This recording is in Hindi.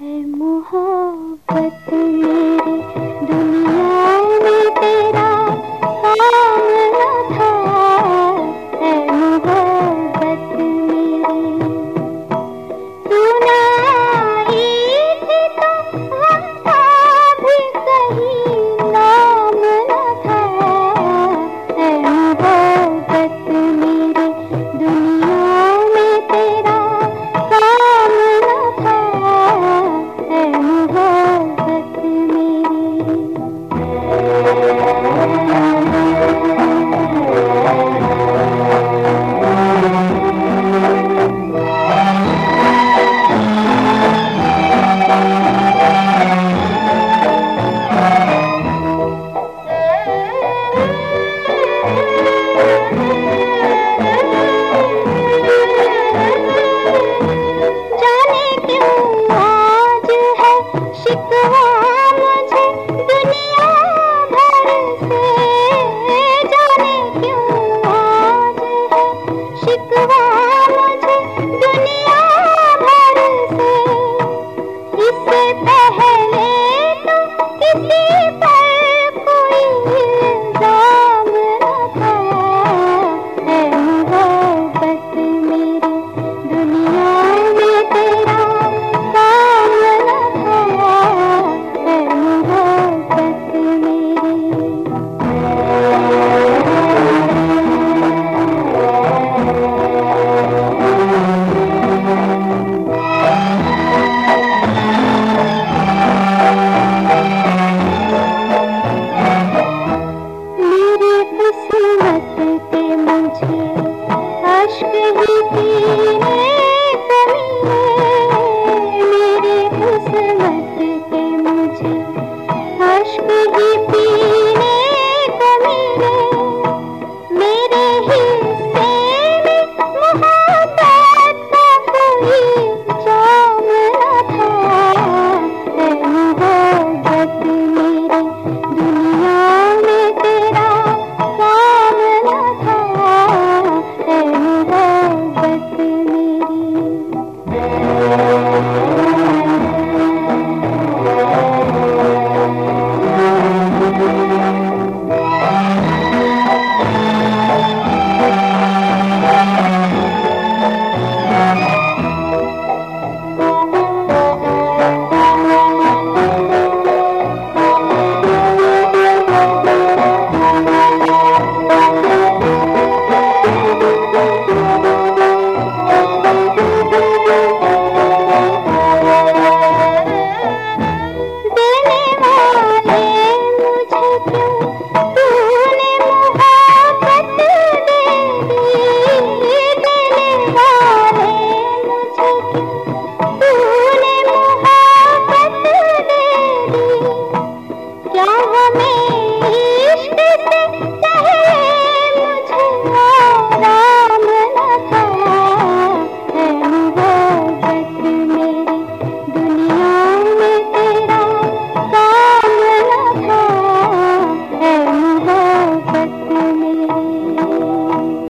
है मोहब्बत मेरी। में